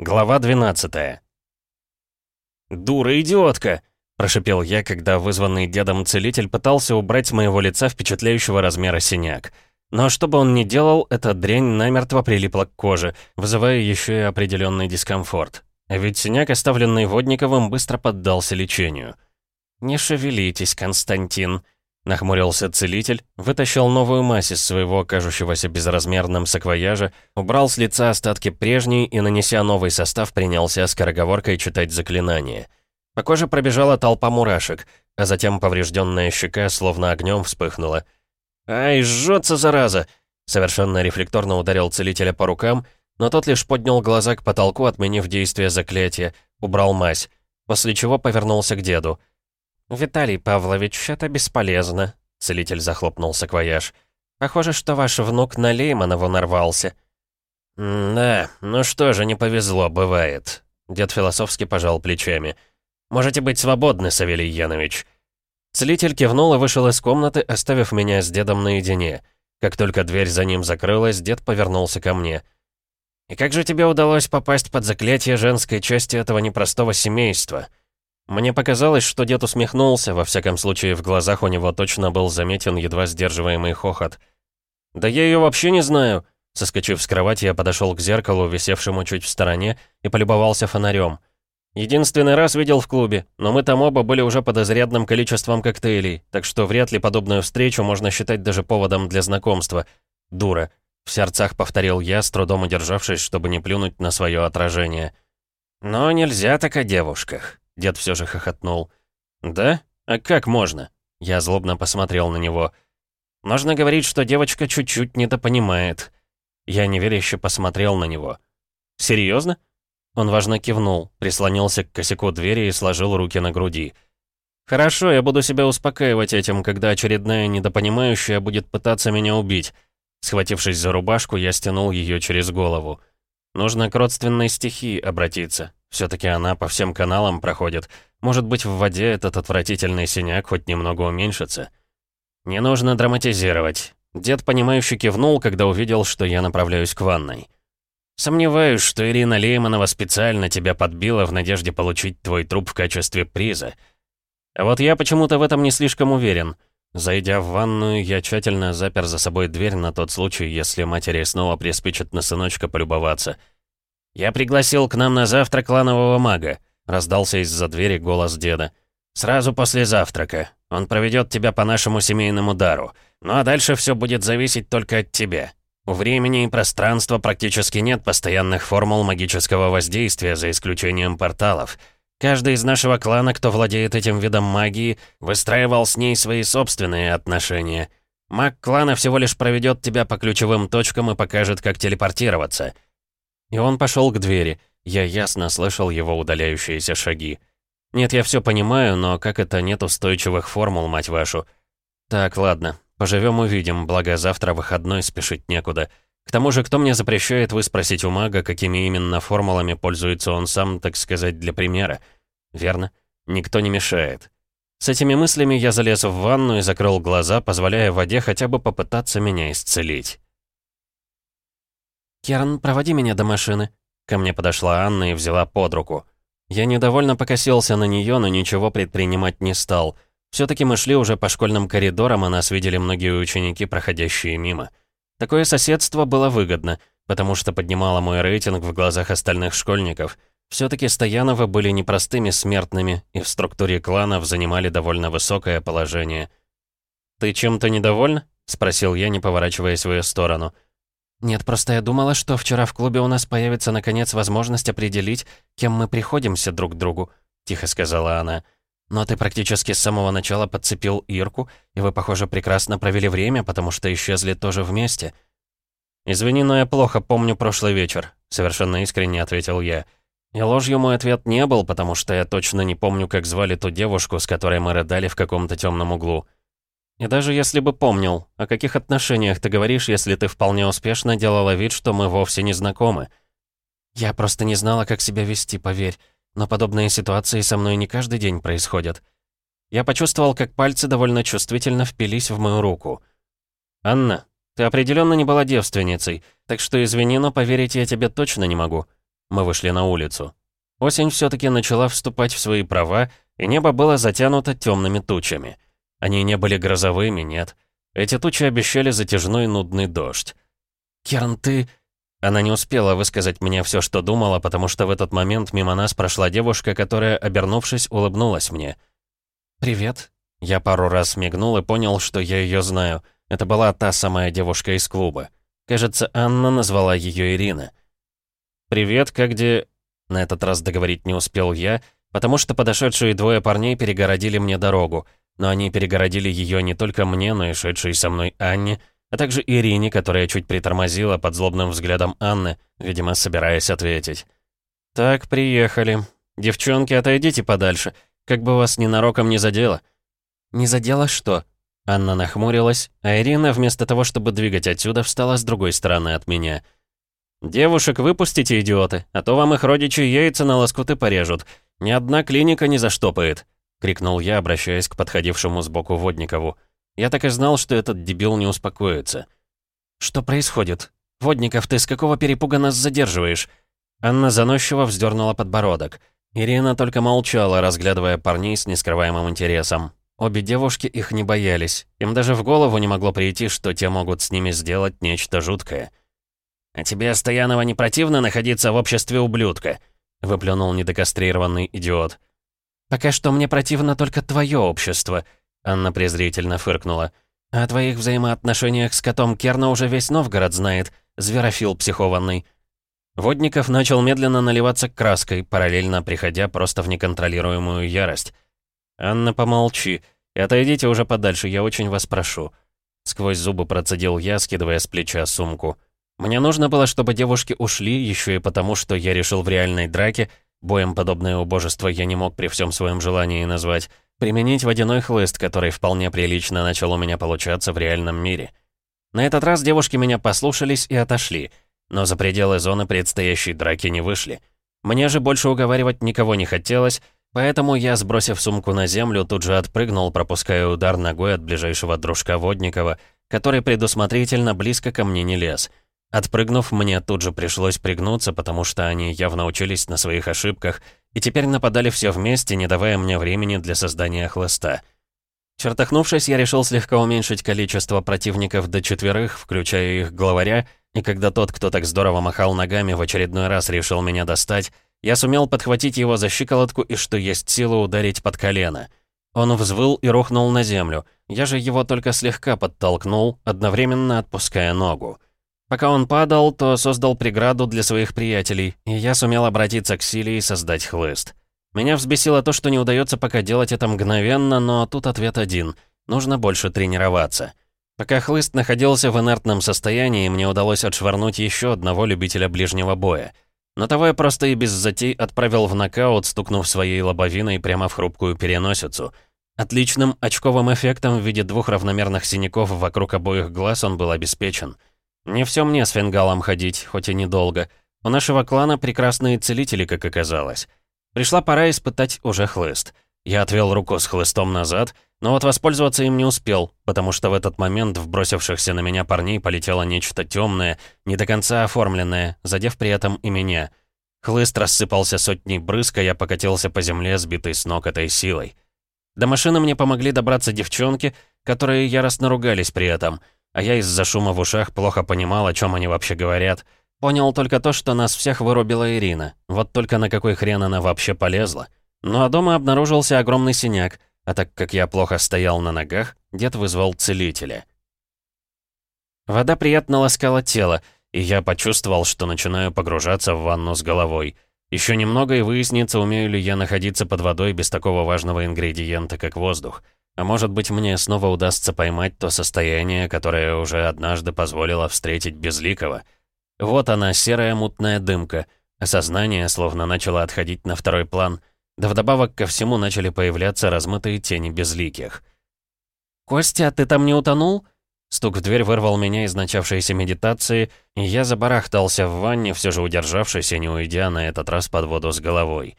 Глава 12 «Дура, идиотка!» — прошипел я, когда вызванный дедом целитель пытался убрать с моего лица впечатляющего размера синяк. Но что бы он ни делал, эта дрянь намертво прилипла к коже, вызывая еще и определенный дискомфорт. Ведь синяк, оставленный Водниковым, быстро поддался лечению. «Не шевелитесь, Константин», — нахмурился целитель, вытащил новую мазь из своего кажущегося безразмерным саквояжа, убрал с лица остатки прежней и, нанеся новый состав, принялся скороговоркой читать заклинание. По коже пробежала толпа мурашек, а затем поврежденная щека словно огнем вспыхнула. «Ай, жжется, зараза!» Совершенно рефлекторно ударил целителя по рукам, но тот лишь поднял глаза к потолку, отменив действие заклятия, убрал мазь, после чего повернулся к деду. «Виталий Павлович, это бесполезно», — целитель захлопнул саквояж. «Похоже, что ваш внук на Лейманову нарвался». «Да, ну что же, не повезло, бывает». Дед философски пожал плечами. «Можете быть свободны, Савелий Янович». Целитель кивнул и вышел из комнаты, оставив меня с дедом наедине. Как только дверь за ним закрылась, дед повернулся ко мне. «И как же тебе удалось попасть под заклятие женской части этого непростого семейства?» Мне показалось, что дед усмехнулся, во всяком случае в глазах у него точно был заметен едва сдерживаемый хохот. «Да я ее вообще не знаю!» Соскочив с кровати, я подошел к зеркалу, висевшему чуть в стороне, и полюбовался фонарем. Единственный раз видел в клубе, но мы там оба были уже под изрядным количеством коктейлей, так что вряд ли подобную встречу можно считать даже поводом для знакомства. Дура. В сердцах повторил я, с трудом удержавшись, чтобы не плюнуть на свое отражение. «Но нельзя так о девушках», — дед все же хохотнул. «Да? А как можно?» Я злобно посмотрел на него. «Можно говорить, что девочка чуть-чуть недопонимает». Я неверяще посмотрел на него. «Серьезно?» Он важно кивнул, прислонился к косяку двери и сложил руки на груди. «Хорошо, я буду себя успокаивать этим, когда очередная недопонимающая будет пытаться меня убить. Схватившись за рубашку, я стянул ее через голову. Нужно к родственной стихии обратиться. Все-таки она по всем каналам проходит. Может быть, в воде этот отвратительный синяк хоть немного уменьшится. Не нужно драматизировать. Дед, понимающе кивнул, когда увидел, что я направляюсь к ванной. «Сомневаюсь, что Ирина Лейманова специально тебя подбила в надежде получить твой труп в качестве приза. А вот я почему-то в этом не слишком уверен». Зайдя в ванную, я тщательно запер за собой дверь на тот случай, если матери снова приспичат на сыночка полюбоваться. «Я пригласил к нам на завтрак кланового мага», — раздался из-за двери голос деда. «Сразу после завтрака. Он проведет тебя по нашему семейному дару. Ну а дальше все будет зависеть только от тебя. У времени и пространства практически нет постоянных формул магического воздействия, за исключением порталов». Каждый из нашего клана, кто владеет этим видом магии, выстраивал с ней свои собственные отношения. Маг клана всего лишь проведет тебя по ключевым точкам и покажет, как телепортироваться. И он пошел к двери. Я ясно слышал его удаляющиеся шаги. Нет, я все понимаю, но как это нет устойчивых формул, мать вашу? Так, ладно, поживем увидим, благо завтра выходной спешить некуда. К тому же, кто мне запрещает выспросить у мага, какими именно формулами пользуется он сам, так сказать, для примера? Верно? Никто не мешает. С этими мыслями я залез в ванну и закрыл глаза, позволяя воде хотя бы попытаться меня исцелить. «Керн, проводи меня до машины». Ко мне подошла Анна и взяла под руку. Я недовольно покосился на нее, но ничего предпринимать не стал. все таки мы шли уже по школьным коридорам, а нас видели многие ученики, проходящие мимо. Такое соседство было выгодно, потому что поднимало мой рейтинг в глазах остальных школьников — все-таки Стояновы были непростыми смертными и в структуре кланов занимали довольно высокое положение. «Ты чем-то недовольна?» — спросил я, не поворачиваясь в ее сторону. «Нет, просто я думала, что вчера в клубе у нас появится наконец возможность определить, кем мы приходимся друг к другу», — тихо сказала она. «Но ты практически с самого начала подцепил Ирку, и вы, похоже, прекрасно провели время, потому что исчезли тоже вместе». «Извини, но я плохо помню прошлый вечер», — совершенно искренне ответил я. И ложью мой ответ не был, потому что я точно не помню, как звали ту девушку, с которой мы рыдали в каком-то темном углу. И даже если бы помнил, о каких отношениях ты говоришь, если ты вполне успешно делала вид, что мы вовсе не знакомы? Я просто не знала, как себя вести, поверь. Но подобные ситуации со мной не каждый день происходят. Я почувствовал, как пальцы довольно чувствительно впились в мою руку. «Анна, ты определенно не была девственницей, так что извини, но поверить я тебе точно не могу». Мы вышли на улицу. Осень все таки начала вступать в свои права, и небо было затянуто темными тучами. Они не были грозовыми, нет. Эти тучи обещали затяжной нудный дождь. «Керн, ты...» Она не успела высказать мне все, что думала, потому что в этот момент мимо нас прошла девушка, которая, обернувшись, улыбнулась мне. «Привет». Я пару раз мигнул и понял, что я ее знаю. Это была та самая девушка из клуба. Кажется, Анна назвала ее Ирина. «Привет, как где...» На этот раз договорить не успел я, потому что подошедшие двое парней перегородили мне дорогу. Но они перегородили ее не только мне, но и шедшей со мной Анне, а также Ирине, которая чуть притормозила под злобным взглядом Анны, видимо, собираясь ответить. «Так, приехали. Девчонки, отойдите подальше, как бы вас ненароком не задело». «Не задело что?» Анна нахмурилась, а Ирина, вместо того, чтобы двигать отсюда, встала с другой стороны от меня. «Девушек выпустите, идиоты, а то вам их родичи яйца на лоскуты порежут. Ни одна клиника не заштопает», — крикнул я, обращаясь к подходившему сбоку Водникову. Я так и знал, что этот дебил не успокоится. «Что происходит? Водников, ты с какого перепуга нас задерживаешь?» Анна заносчиво вздернула подбородок. Ирина только молчала, разглядывая парней с нескрываемым интересом. Обе девушки их не боялись. Им даже в голову не могло прийти, что те могут с ними сделать нечто жуткое. «А тебе, Стоянова, не противно находиться в обществе ублюдка?» — выплюнул недокастрированный идиот. «Пока что мне противно только твое общество», — Анна презрительно фыркнула. «А «О твоих взаимоотношениях с котом Керна уже весь Новгород знает, зверофил психованный». Водников начал медленно наливаться краской, параллельно приходя просто в неконтролируемую ярость. «Анна, помолчи. И отойдите уже подальше, я очень вас прошу». Сквозь зубы процедил я, скидывая с плеча сумку. Мне нужно было, чтобы девушки ушли, еще и потому, что я решил в реальной драке, боем подобное убожество я не мог при всем своем желании назвать, применить водяной хлыст, который вполне прилично начал у меня получаться в реальном мире. На этот раз девушки меня послушались и отошли, но за пределы зоны предстоящей драки не вышли. Мне же больше уговаривать никого не хотелось, Поэтому я, сбросив сумку на землю, тут же отпрыгнул, пропуская удар ногой от ближайшего дружка Водникова, который предусмотрительно близко ко мне не лез. Отпрыгнув, мне тут же пришлось пригнуться, потому что они явно учились на своих ошибках и теперь нападали все вместе, не давая мне времени для создания хлыста. Чертахнувшись, я решил слегка уменьшить количество противников до четверых, включая их главаря, и когда тот, кто так здорово махал ногами, в очередной раз решил меня достать, я сумел подхватить его за щиколотку и, что есть силы, ударить под колено. Он взвыл и рухнул на землю. Я же его только слегка подтолкнул, одновременно отпуская ногу. Пока он падал, то создал преграду для своих приятелей, и я сумел обратиться к силе и создать хлыст. Меня взбесило то, что не удается пока делать это мгновенно, но тут ответ один. Нужно больше тренироваться. Пока хлыст находился в инертном состоянии, мне удалось отшвырнуть еще одного любителя ближнего боя — но того я просто и без затей отправил в нокаут, стукнув своей лобовиной прямо в хрупкую переносицу. Отличным очковым эффектом в виде двух равномерных синяков вокруг обоих глаз он был обеспечен. Не все мне с фингалом ходить, хоть и недолго. У нашего клана прекрасные целители, как оказалось. Пришла пора испытать уже хлыст. Я отвел руку с хлыстом назад, но вот воспользоваться им не успел, потому что в этот момент в бросившихся на меня парней полетело нечто темное, не до конца оформленное, задев при этом и меня. Хлыст рассыпался сотней брызг, а я покатился по земле, сбитый с ног этой силой. До машины мне помогли добраться девчонки, которые яростно ругались при этом, а я из-за шума в ушах плохо понимал, о чем они вообще говорят. Понял только то, что нас всех вырубила Ирина. Вот только на какой хрен она вообще полезла. Ну а дома обнаружился огромный синяк, а так как я плохо стоял на ногах, дед вызвал целителя. Вода приятно ласкала тело, и я почувствовал, что начинаю погружаться в ванну с головой. Еще немного и выяснится, умею ли я находиться под водой без такого важного ингредиента, как воздух. А может быть, мне снова удастся поймать то состояние, которое уже однажды позволило встретить Безликого. Вот она, серая мутная дымка. Осознание словно начало отходить на второй план — да вдобавок ко всему начали появляться размытые тени безликих. «Костя, ты там не утонул?» Стук в дверь вырвал меня из начавшейся медитации, и я забарахтался в ванне, все же удержавшись и не уйдя на этот раз под воду с головой.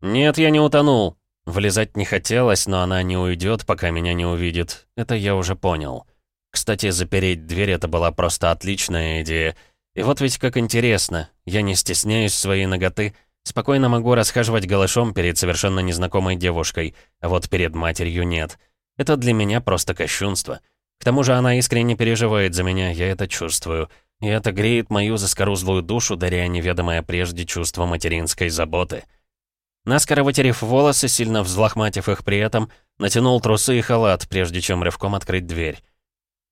«Нет, я не утонул!» Влезать не хотелось, но она не уйдет, пока меня не увидит. Это я уже понял. Кстати, запереть дверь — это была просто отличная идея. И вот ведь как интересно, я не стесняюсь своей ноготы, спокойно могу расхаживать голышом перед совершенно незнакомой девушкой, а вот перед матерью нет. Это для меня просто кощунство. К тому же она искренне переживает за меня, я это чувствую. И это греет мою заскорузлую душу, даря неведомое прежде чувство материнской заботы. Наскоро вытерев волосы, сильно взлохматив их при этом, натянул трусы и халат, прежде чем рывком открыть дверь.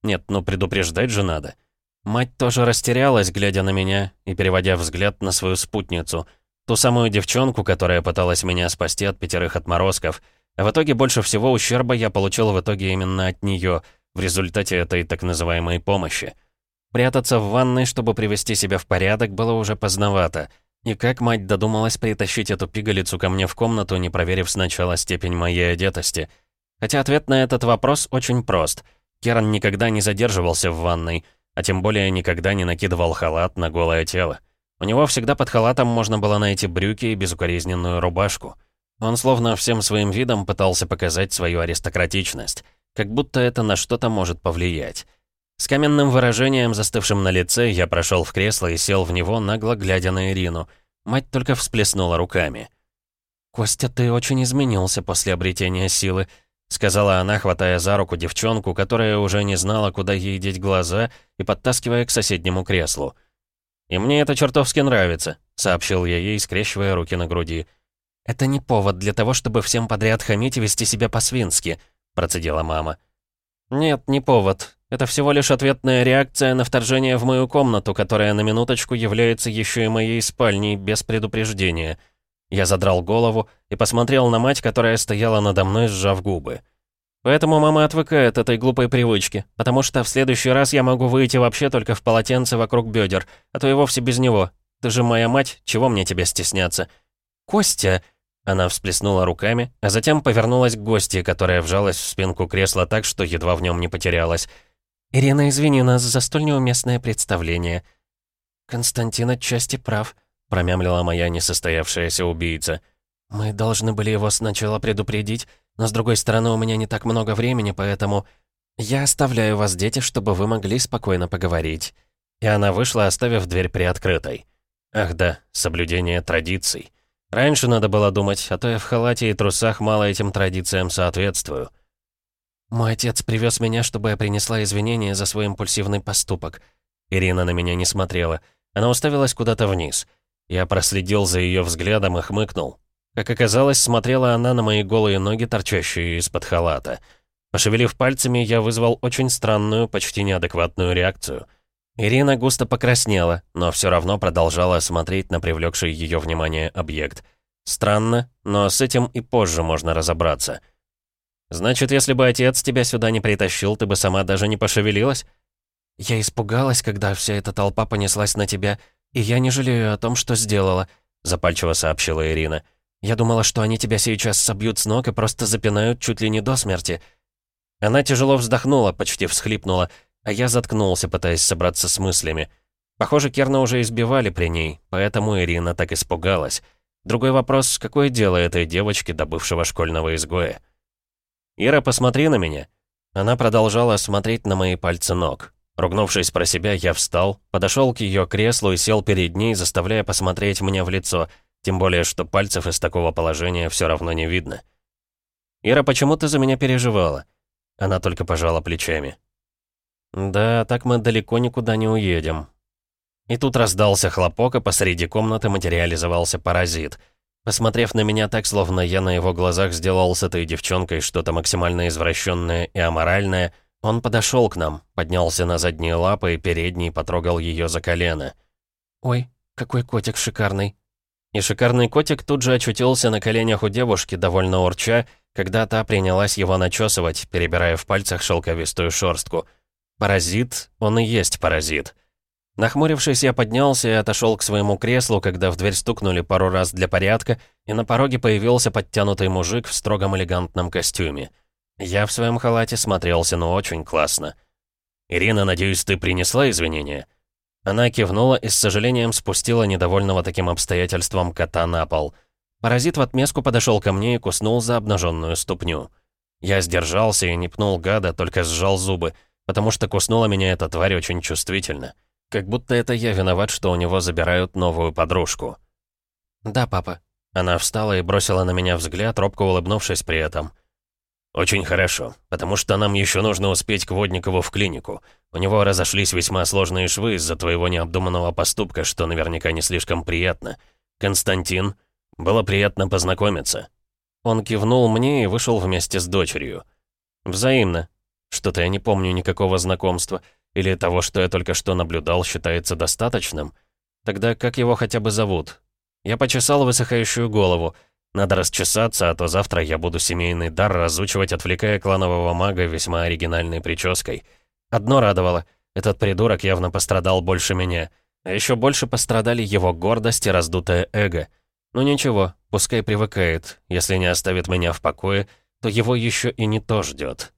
Нет, ну предупреждать же надо. Мать тоже растерялась, глядя на меня и переводя взгляд на свою спутницу, ту самую девчонку, которая пыталась меня спасти от пятерых отморозков. А в итоге больше всего ущерба я получил в итоге именно от нее, в результате этой так называемой помощи. Прятаться в ванной, чтобы привести себя в порядок, было уже поздновато. И как мать додумалась притащить эту пигалицу ко мне в комнату, не проверив сначала степень моей одетости? Хотя ответ на этот вопрос очень прост. Керан никогда не задерживался в ванной, а тем более никогда не накидывал халат на голое тело. У него всегда под халатом можно было найти брюки и безукоризненную рубашку. Он словно всем своим видом пытался показать свою аристократичность, как будто это на что-то может повлиять. С каменным выражением, застывшим на лице, я прошел в кресло и сел в него, нагло глядя на Ирину. Мать только всплеснула руками. «Костя, ты очень изменился после обретения силы», — сказала она, хватая за руку девчонку, которая уже не знала, куда ей деть глаза, и подтаскивая к соседнему креслу. «И мне это чертовски нравится», — сообщил я ей, скрещивая руки на груди. «Это не повод для того, чтобы всем подряд хамить и вести себя по-свински», — процедила мама. «Нет, не повод. Это всего лишь ответная реакция на вторжение в мою комнату, которая на минуточку является еще и моей спальней без предупреждения. Я задрал голову и посмотрел на мать, которая стояла надо мной, сжав губы. Поэтому мама отвыкает этой глупой привычке, потому что в следующий раз я могу выйти вообще только в полотенце вокруг бедер, а то и вовсе без него. Ты же моя мать, чего мне тебя стесняться? Костя! Она всплеснула руками, а затем повернулась к гости, которая вжалась в спинку кресла так, что едва в нем не потерялась. «Ирина, извини нас за столь неуместное представление». «Константин отчасти прав», — промямлила моя несостоявшаяся убийца. «Мы должны были его сначала предупредить, но с другой стороны у меня не так много времени, поэтому я оставляю вас, дети, чтобы вы могли спокойно поговорить». И она вышла, оставив дверь приоткрытой. Ах да, соблюдение традиций. Раньше надо было думать, а то я в халате и трусах мало этим традициям соответствую. «Мой отец привез меня, чтобы я принесла извинения за свой импульсивный поступок». Ирина на меня не смотрела. Она уставилась куда-то вниз. Я проследил за ее взглядом и хмыкнул. Как оказалось, смотрела она на мои голые ноги, торчащие из-под халата. Пошевелив пальцами, я вызвал очень странную, почти неадекватную реакцию. Ирина густо покраснела, но все равно продолжала смотреть на привлекший ее внимание объект. Странно, но с этим и позже можно разобраться. «Значит, если бы отец тебя сюда не притащил, ты бы сама даже не пошевелилась?» «Я испугалась, когда вся эта толпа понеслась на тебя, и я не жалею о том, что сделала», — запальчиво сообщила Ирина. «Я думала, что они тебя сейчас собьют с ног и просто запинают чуть ли не до смерти». Она тяжело вздохнула, почти всхлипнула, а я заткнулся, пытаясь собраться с мыслями. Похоже, Керна уже избивали при ней, поэтому Ирина так испугалась. Другой вопрос, какое дело этой девочки до бывшего школьного изгоя? «Ира, посмотри на меня». Она продолжала смотреть на мои пальцы ног. Ругнувшись про себя, я встал, подошел к ее креслу и сел перед ней, заставляя посмотреть мне в лицо, тем более, что пальцев из такого положения все равно не видно. «Ира, почему ты за меня переживала?» Она только пожала плечами. «Да, так мы далеко никуда не уедем». И тут раздался хлопок, и посреди комнаты материализовался паразит — Посмотрев на меня так, словно я на его глазах сделал с этой девчонкой что-то максимально извращенное и аморальное, он подошел к нам, поднялся на задние лапы и передний потрогал ее за колено. «Ой, какой котик шикарный!» И шикарный котик тут же очутился на коленях у девушки, довольно урча, когда та принялась его начесывать, перебирая в пальцах шелковистую шорстку. Паразит, он и есть паразит. Нахмурившись, я поднялся и отошел к своему креслу, когда в дверь стукнули пару раз для порядка, и на пороге появился подтянутый мужик в строгом элегантном костюме. Я в своем халате смотрелся, ну, очень классно. «Ирина, надеюсь, ты принесла извинения?» Она кивнула и с сожалением спустила недовольного таким обстоятельством кота на пол. Паразит в отместку подошел ко мне и куснул за обнаженную ступню. Я сдержался и не пнул гада, только сжал зубы, потому что куснула меня эта тварь очень чувствительно. Как будто это я виноват, что у него забирают новую подружку. «Да, папа». Она встала и бросила на меня взгляд, робко улыбнувшись при этом. «Очень хорошо, потому что нам еще нужно успеть к Водникову в клинику. У него разошлись весьма сложные швы из-за твоего необдуманного поступка, что наверняка не слишком приятно. Константин, было приятно познакомиться». Он кивнул мне и вышел вместе с дочерью. «Взаимно. Что-то я не помню никакого знакомства. Или того, что я только что наблюдал, считается достаточным. Тогда как его хотя бы зовут? Я почесал высыхающую голову. Надо расчесаться, а то завтра я буду семейный дар разучивать, отвлекая кланового мага весьма оригинальной прической. Одно радовало. Этот придурок явно пострадал больше меня. А еще больше пострадали его гордость и раздутое эго. Ну ничего, пускай привыкает. Если не оставит меня в покое, то его еще и не то ждет.